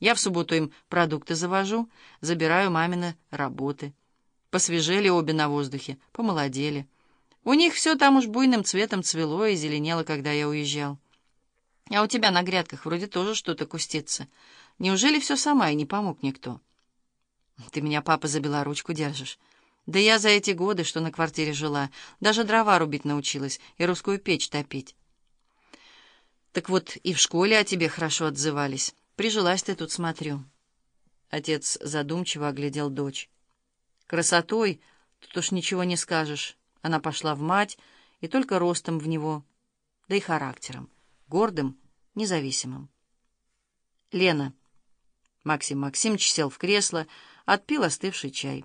Я в субботу им продукты завожу, забираю мамины работы. Посвежели обе на воздухе, помолодели. У них все там уж буйным цветом цвело и зеленело, когда я уезжал. А у тебя на грядках вроде тоже что-то кустится. Неужели все сама и не помог никто? Ты меня, папа, за белоручку держишь. Да я за эти годы, что на квартире жила, даже дрова рубить научилась и русскую печь топить. Так вот и в школе о тебе хорошо отзывались. Прижилась ты тут, смотрю. Отец задумчиво оглядел дочь. Красотой тут уж ничего не скажешь. Она пошла в мать, и только ростом в него, да и характером, гордым, независимым. Лена. Максим Максимович сел в кресло, отпил остывший чай.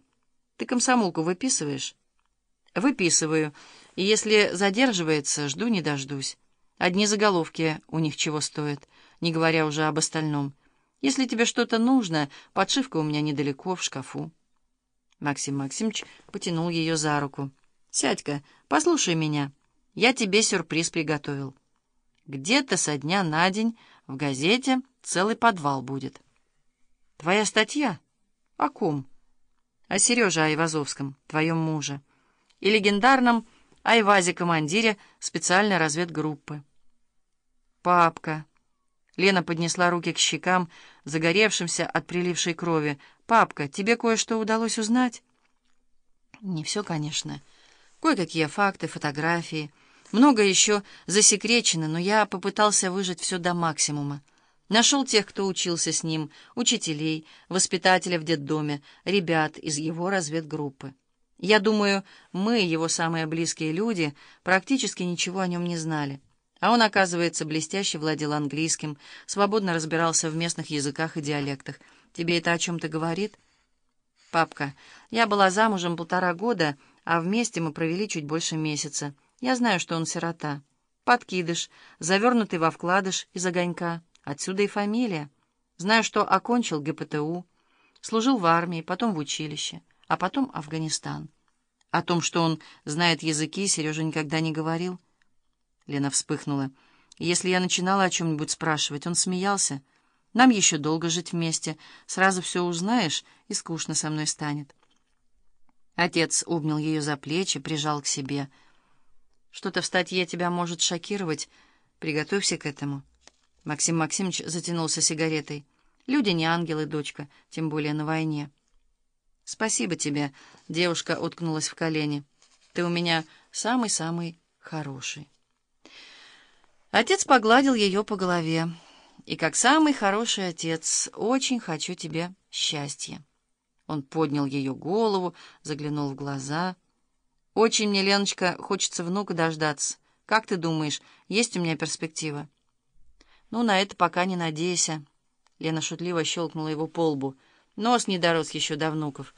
Ты комсомолку выписываешь? Выписываю, и если задерживается, жду не дождусь. Одни заголовки у них чего стоят, не говоря уже об остальном. Если тебе что-то нужно, подшивка у меня недалеко, в шкафу. Максим Максимович потянул ее за руку. «Сядь-ка, послушай меня. Я тебе сюрприз приготовил. Где-то со дня на день в газете целый подвал будет». «Твоя статья? О ком?» «О Сереже Айвазовском, твоем муже, и легендарном Айвазе-командире специальной разведгруппы». «Папка». Лена поднесла руки к щекам, загоревшимся от прилившей крови. «Папка, тебе кое-что удалось узнать?» «Не все, конечно. Кое-какие факты, фотографии. Много еще засекречено, но я попытался выжать все до максимума. Нашел тех, кто учился с ним, учителей, воспитателя в детдоме, ребят из его разведгруппы. Я думаю, мы, его самые близкие люди, практически ничего о нем не знали. А он, оказывается, блестяще владел английским, свободно разбирался в местных языках и диалектах. Тебе это о чем-то говорит? Папка, я была замужем полтора года, а вместе мы провели чуть больше месяца. Я знаю, что он сирота. Подкидыш, завернутый во вкладыш из огонька. Отсюда и фамилия. Знаю, что окончил ГПТУ, служил в армии, потом в училище, а потом Афганистан. О том, что он знает языки, Сережа никогда не говорил. Лена вспыхнула. Если я начинала о чем-нибудь спрашивать, он смеялся. Нам еще долго жить вместе. Сразу все узнаешь, и скучно со мной станет. Отец обнял ее за плечи, прижал к себе. Что-то в статье тебя может шокировать. Приготовься к этому. Максим Максимович затянулся сигаретой. Люди не ангелы, дочка, тем более на войне. Спасибо тебе, девушка уткнулась в колени. Ты у меня самый-самый хороший. Отец погладил ее по голове. «И как самый хороший отец, очень хочу тебе счастья». Он поднял ее голову, заглянул в глаза. «Очень мне, Леночка, хочется внука дождаться. Как ты думаешь, есть у меня перспектива?» «Ну, на это пока не надейся». Лена шутливо щелкнула его по лбу. «Нос не дорос еще до внуков».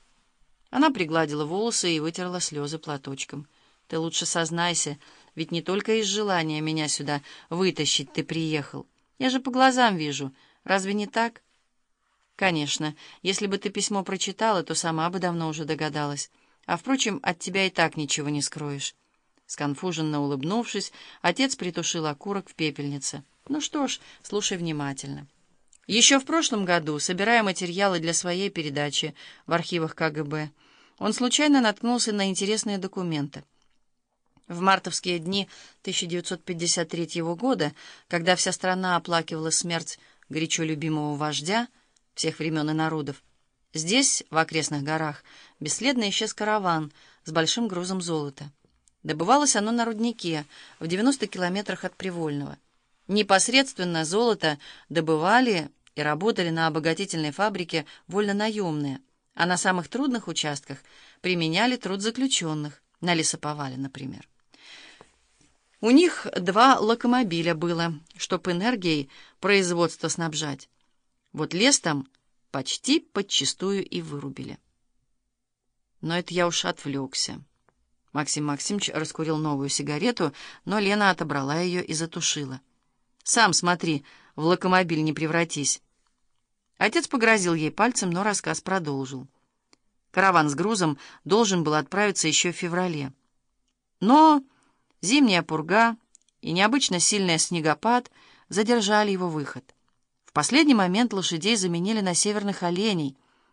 Она пригладила волосы и вытерла слезы платочком. Ты лучше сознайся, ведь не только из желания меня сюда вытащить ты приехал. Я же по глазам вижу. Разве не так? Конечно, если бы ты письмо прочитала, то сама бы давно уже догадалась. А, впрочем, от тебя и так ничего не скроешь. Сконфуженно улыбнувшись, отец притушил окурок в пепельнице. Ну что ж, слушай внимательно. Еще в прошлом году, собирая материалы для своей передачи в архивах КГБ, он случайно наткнулся на интересные документы. В мартовские дни 1953 года, когда вся страна оплакивала смерть горячо любимого вождя всех времен и народов, здесь, в окрестных горах, бесследно исчез караван с большим грузом золота. Добывалось оно на руднике, в 90 километрах от Привольного. Непосредственно золото добывали и работали на обогатительной фабрике вольно-наемные, а на самых трудных участках применяли труд заключенных, на лесоповале, например. У них два локомобиля было, чтоб энергией производство снабжать. Вот лес там почти подчистую и вырубили. Но это я уж отвлекся. Максим Максимович раскурил новую сигарету, но Лена отобрала ее и затушила. «Сам смотри, в локомобиль не превратись». Отец погрозил ей пальцем, но рассказ продолжил. Караван с грузом должен был отправиться еще в феврале. Но... Зимняя пурга и необычно сильный снегопад задержали его выход. последний момент лошадей заменили на северных оленей —